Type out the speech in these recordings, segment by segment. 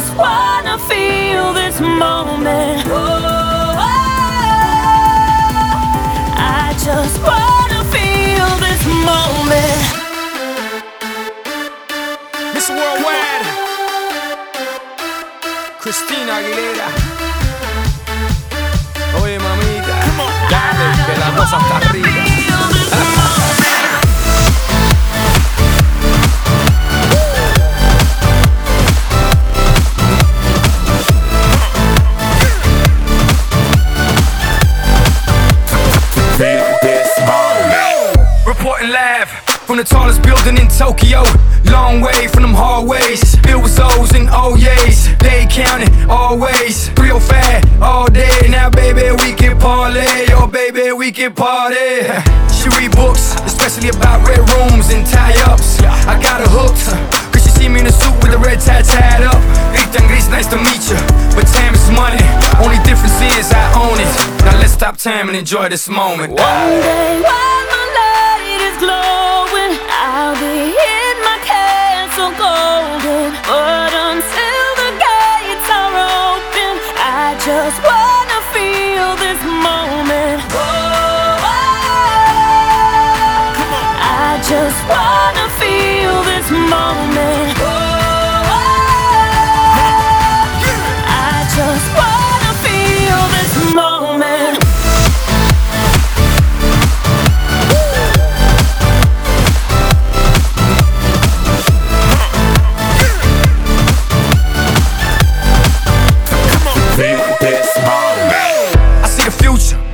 Just wanna feel this moment. Oh, I just wanna feel this moment. Miss Worldwide, Christina Aguilera. Oye, mamita, dale, que la cosa está rica. Reporting live from the tallest building in Tokyo. Long way from them hallways. Filled with O's and O's. They counting always. Real fat all day. Now, baby, we can parlay. Oh, baby, we can party. She read books, especially about red rooms and tie ups. I got her hooked. Cause she see me in a suit with a red tie tied up. Gris, nice to meet you. But time is money. Only difference is I own it. Now let's stop time and enjoy this moment. One day glowing, I'll be in my castle golden. But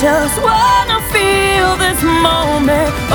just wanna feel this moment.